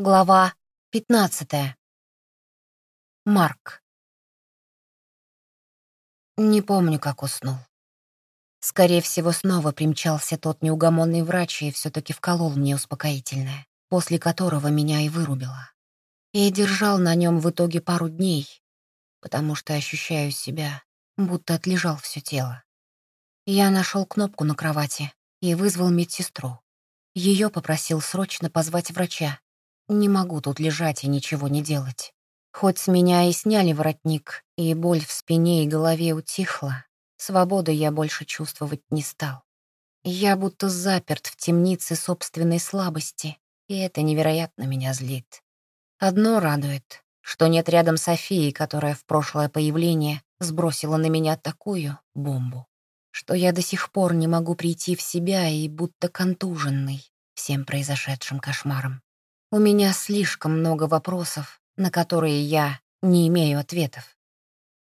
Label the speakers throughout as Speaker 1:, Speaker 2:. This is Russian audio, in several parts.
Speaker 1: Глава 15. Марк. Не помню, как уснул. Скорее всего, снова примчался тот неугомонный врач и все таки вколол мне успокоительное, после которого меня и вырубило. И держал на нем в итоге пару дней, потому что ощущаю себя, будто отлежал все тело. Я нашел кнопку на кровати и вызвал медсестру. Ее попросил срочно позвать врача, не могу тут лежать и ничего не делать. Хоть с меня и сняли воротник, и боль в спине и голове утихла, свободу я больше чувствовать не стал. Я будто заперт в темнице собственной слабости, и это невероятно меня злит. Одно радует, что нет рядом Софии, которая в прошлое появление сбросила на меня такую бомбу, что я до сих пор не могу прийти в себя и будто контуженный всем произошедшим кошмаром. У меня слишком много вопросов, на которые я не имею ответов.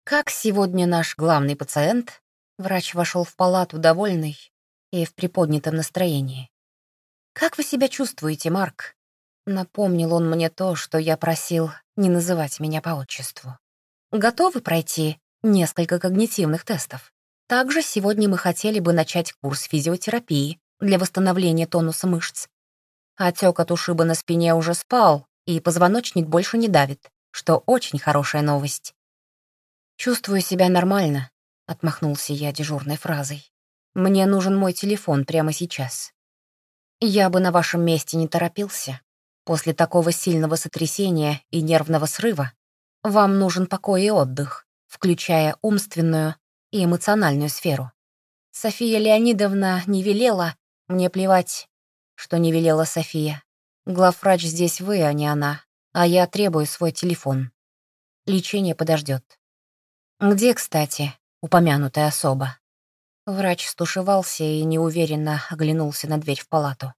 Speaker 1: Как сегодня наш главный пациент? Врач вошел в палату довольный и в приподнятом настроении. «Как вы себя чувствуете, Марк?» Напомнил он мне то, что я просил не называть меня по отчеству. «Готовы пройти несколько когнитивных тестов? Также сегодня мы хотели бы начать курс физиотерапии для восстановления тонуса мышц Отек от ушиба на спине уже спал, и позвоночник больше не давит, что очень хорошая новость. «Чувствую себя нормально», — отмахнулся я дежурной фразой. «Мне нужен мой телефон прямо сейчас». «Я бы на вашем месте не торопился. После такого сильного сотрясения и нервного срыва вам нужен покой и отдых, включая умственную и эмоциональную сферу. София Леонидовна не велела, мне плевать, что не велела София. Главврач здесь вы, а не она, а я требую свой телефон. Лечение подождет. Где, кстати, упомянутая особа? Врач стушевался и неуверенно оглянулся на дверь в палату.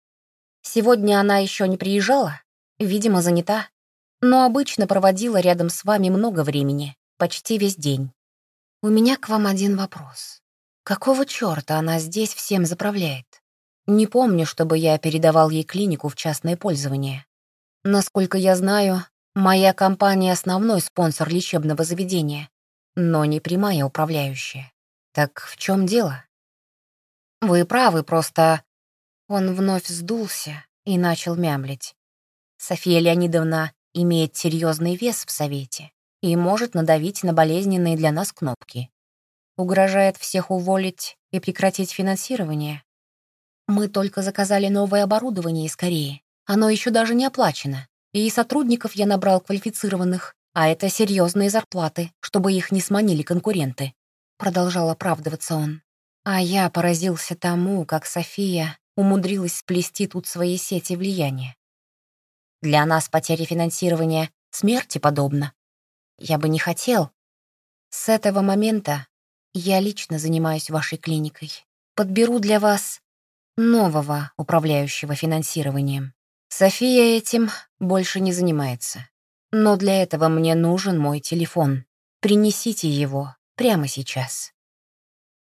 Speaker 1: Сегодня она еще не приезжала, видимо, занята, но обычно проводила рядом с вами много времени, почти весь день. У меня к вам один вопрос. Какого черта она здесь всем заправляет? Не помню, чтобы я передавал ей клинику в частное пользование. Насколько я знаю, моя компания — основной спонсор лечебного заведения, но не прямая управляющая. Так в чем дело? Вы правы, просто... Он вновь сдулся и начал мямлить. София Леонидовна имеет серьезный вес в Совете и может надавить на болезненные для нас кнопки. Угрожает всех уволить и прекратить финансирование. Мы только заказали новое оборудование из Кореи. Оно еще даже не оплачено. И сотрудников я набрал квалифицированных, а это серьезные зарплаты, чтобы их не сманили конкуренты. Продолжал оправдываться он. А я поразился тому, как София умудрилась сплести тут свои сети влияния. Для нас потеря финансирования смерти подобно. Я бы не хотел. С этого момента я лично занимаюсь вашей клиникой. Подберу для вас нового управляющего финансированием. София этим больше не занимается. Но для этого мне нужен мой телефон. Принесите его прямо сейчас.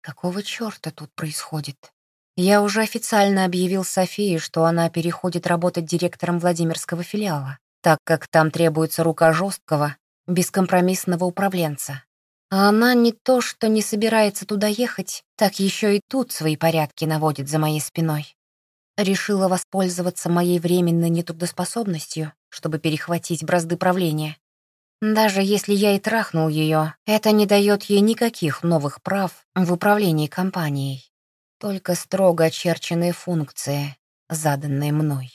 Speaker 1: Какого чёрта тут происходит? Я уже официально объявил Софии, что она переходит работать директором Владимирского филиала, так как там требуется рука жесткого, бескомпромиссного управленца. А она не то, что не собирается туда ехать, так еще и тут свои порядки наводит за моей спиной. Решила воспользоваться моей временной нетрудоспособностью, чтобы перехватить бразды правления. Даже если я и трахнул ее, это не дает ей никаких новых прав в управлении компанией. Только строго очерченные функции, заданные мной.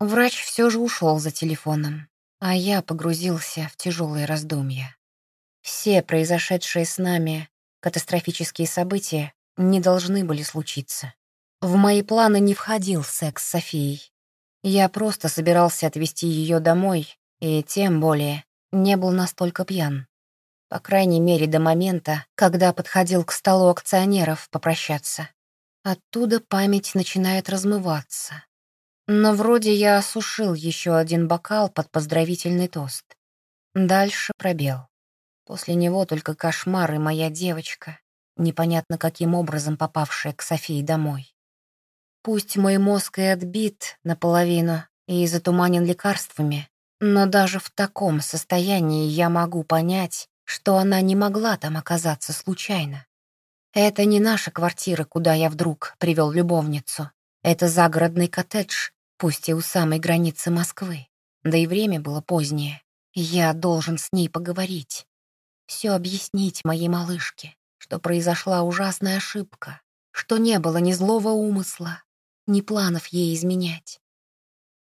Speaker 1: Врач все же ушел за телефоном, а я погрузился в тяжелые раздумья. Все произошедшие с нами катастрофические события не должны были случиться. В мои планы не входил секс с Софией. Я просто собирался отвезти ее домой, и тем более не был настолько пьян. По крайней мере, до момента, когда подходил к столу акционеров попрощаться. Оттуда память начинает размываться. Но вроде я осушил еще один бокал под поздравительный тост. Дальше пробел. После него только кошмар и моя девочка, непонятно каким образом попавшая к Софии домой. Пусть мой мозг и отбит наполовину, и затуманен лекарствами, но даже в таком состоянии я могу понять, что она не могла там оказаться случайно. Это не наша квартира, куда я вдруг привел любовницу. Это загородный коттедж, пусть и у самой границы Москвы. Да и время было позднее. Я должен с ней поговорить. Все объяснить моей малышке, что произошла ужасная ошибка, что не было ни злого умысла, ни планов ей изменять.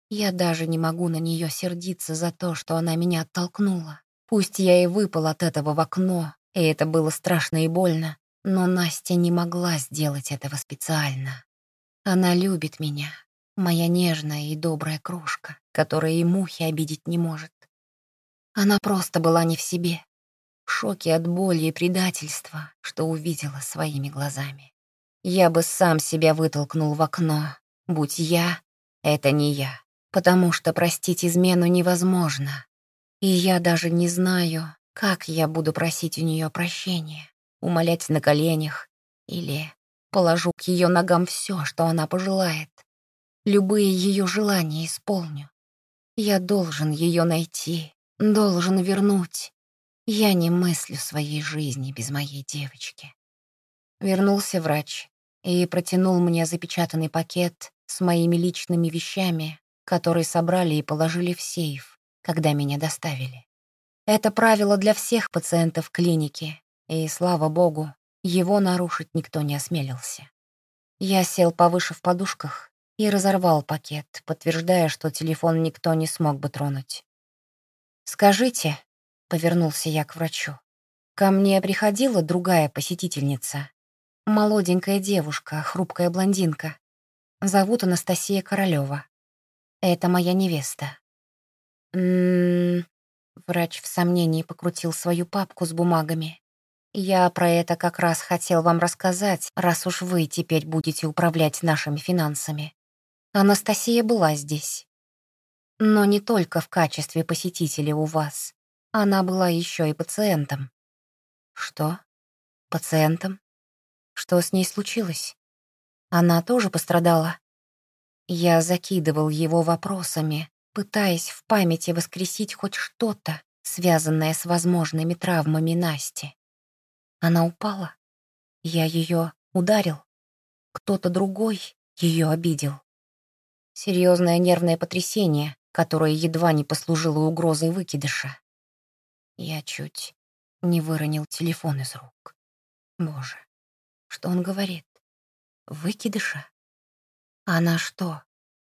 Speaker 1: Я даже не могу на нее сердиться за то, что она меня оттолкнула. Пусть я и выпал от этого в окно, и это было страшно и больно, но Настя не могла сделать этого специально. Она любит меня, моя нежная и добрая крошка, которая и мухи обидеть не может. Она просто была не в себе, в шоке от боли и предательства, что увидела своими глазами. Я бы сам себя вытолкнул в окно, будь я, это не я потому что простить измену невозможно. И я даже не знаю, как я буду просить у нее прощения, умолять на коленях или положу к ее ногам все, что она пожелает. Любые ее желания исполню. Я должен ее найти, должен вернуть. Я не мыслю своей жизни без моей девочки. Вернулся врач и протянул мне запечатанный пакет с моими личными вещами, который собрали и положили в сейф, когда меня доставили. Это правило для всех пациентов клиники, и, слава богу, его нарушить никто не осмелился. Я сел повыше в подушках и разорвал пакет, подтверждая, что телефон никто не смог бы тронуть. «Скажите», — повернулся я к врачу, «ко мне приходила другая посетительница, молоденькая девушка, хрупкая блондинка. Зовут Анастасия Королева. Это моя невеста. М-м-м. Врач в сомнении покрутил свою папку с бумагами. Я про это как раз хотел вам рассказать, раз уж вы теперь будете управлять нашими финансами. Анастасия была здесь. Но не только в качестве посетителя у вас. Она была еще и пациентом. Что? Пациентом? Что с ней случилось? Она тоже пострадала? Я закидывал его вопросами, пытаясь в памяти воскресить хоть что-то, связанное с возможными травмами Насти. Она упала. Я ее ударил. Кто-то другой ее обидел. Серьезное нервное потрясение, которое едва не послужило угрозой выкидыша. Я чуть не выронил телефон из рук. Боже, что он говорит? Выкидыша? Она что,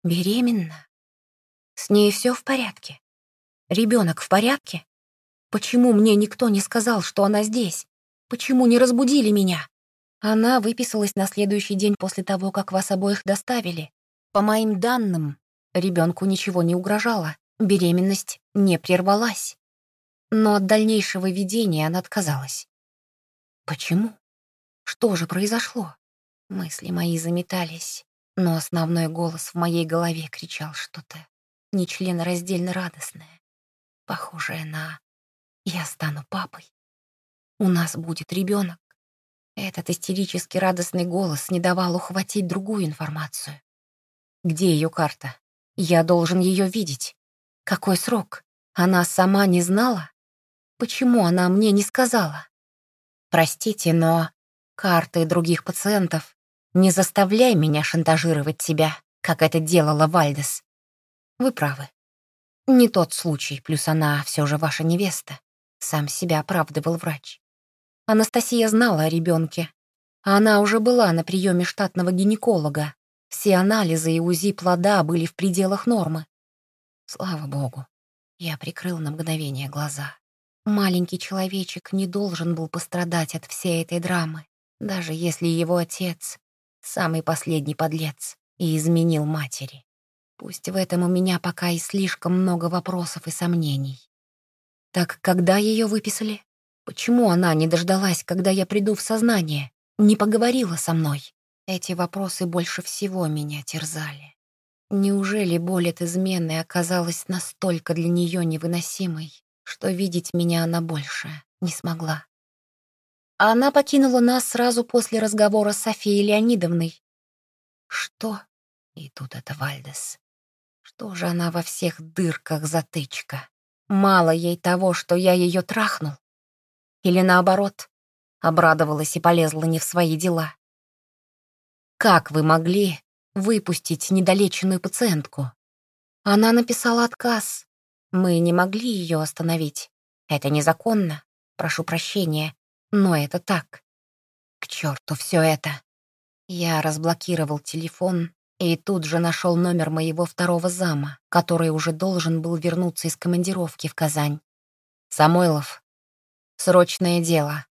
Speaker 1: беременна? С ней все в порядке? Ребенок в порядке? Почему мне никто не сказал, что она здесь? Почему не разбудили меня? Она выписалась на следующий день после того, как вас обоих доставили. По моим данным, ребенку ничего не угрожало, беременность не прервалась. Но от дальнейшего ведения она отказалась. Почему? Что же произошло? Мысли мои заметались но основной голос в моей голове кричал что-то нечленораздельно радостное, похожее на «я стану папой». У нас будет ребенок. Этот истерически радостный голос не давал ухватить другую информацию. Где ее карта? Я должен ее видеть. Какой срок? Она сама не знала? Почему она мне не сказала? Простите, но карты других пациентов не заставляй меня шантажировать тебя, как это делала Вальдес. Вы правы. Не тот случай, плюс она все же ваша невеста. Сам себя оправдывал врач. Анастасия знала о ребенке. Она уже была на приеме штатного гинеколога. Все анализы и УЗИ плода были в пределах нормы. Слава богу. Я прикрыл на мгновение глаза. Маленький человечек не должен был пострадать от всей этой драмы, даже если его отец самый последний подлец, и изменил матери. Пусть в этом у меня пока и слишком много вопросов и сомнений. Так когда ее выписали? Почему она не дождалась, когда я приду в сознание? Не поговорила со мной? Эти вопросы больше всего меня терзали. Неужели боль от измены оказалась настолько для нее невыносимой, что видеть меня она больше не смогла? Она покинула нас сразу после разговора с Софией Леонидовной. Что? И тут это Вальдес. Что же она во всех дырках затычка? Мало ей того, что я ее трахнул? Или наоборот, обрадовалась и полезла не в свои дела? Как вы могли выпустить недолеченную пациентку? Она написала отказ. Мы не могли ее остановить. Это незаконно. Прошу прощения, но это так. К черту все это. Я разблокировал телефон и тут же нашел номер моего второго зама, который уже должен был вернуться из командировки в Казань. «Самойлов, срочное дело.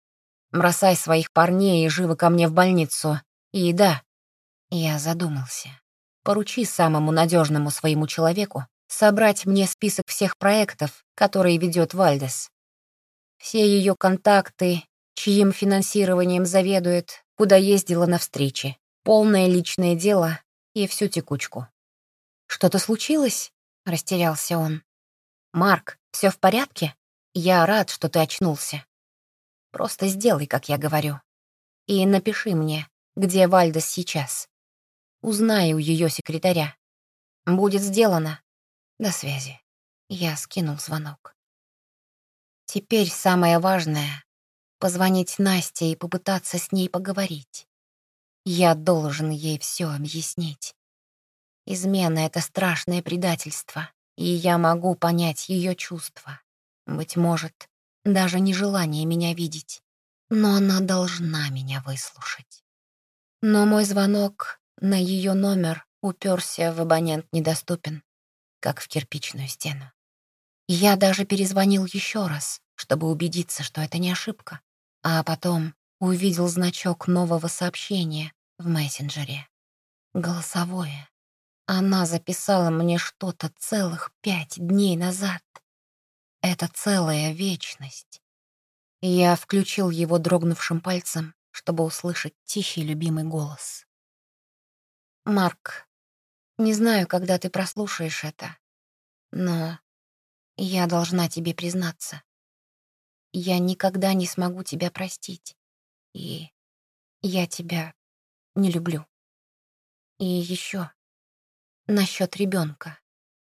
Speaker 1: Бросай своих парней и живо ко мне в больницу. И да, я задумался. Поручи самому надежному своему человеку собрать мне список всех проектов, которые ведет Вальдес. Все ее контакты, чьим финансированием заведует, куда ездила на встречи, полное личное дело и всю текучку. «Что-то случилось?» — растерялся он. «Марк, все в порядке? Я рад, что ты очнулся. Просто сделай, как я говорю. И напиши мне, где Вальдес сейчас. Узнаю ее секретаря. Будет сделано. До связи. Я скинул звонок. Теперь самое важное — позвонить Насте и попытаться с ней поговорить. Я должен ей все объяснить. Измена — это страшное предательство, и я могу понять ее чувства. Быть может, даже нежелание меня видеть. Но она должна меня выслушать. Но мой звонок на ее номер уперся в абонент недоступен, как в кирпичную стену. Я даже перезвонил еще раз, чтобы убедиться, что это не ошибка, а потом увидел значок нового сообщения в мессенджере. Голосовое. Она записала мне что-то целых пять дней назад. Это целая вечность. Я включил его дрогнувшим пальцем, чтобы услышать тихий любимый голос. Марк, не знаю, когда ты прослушаешь это, но я должна тебе признаться. Я никогда не смогу тебя простить. И я тебя не люблю. И еще насчет ребенка.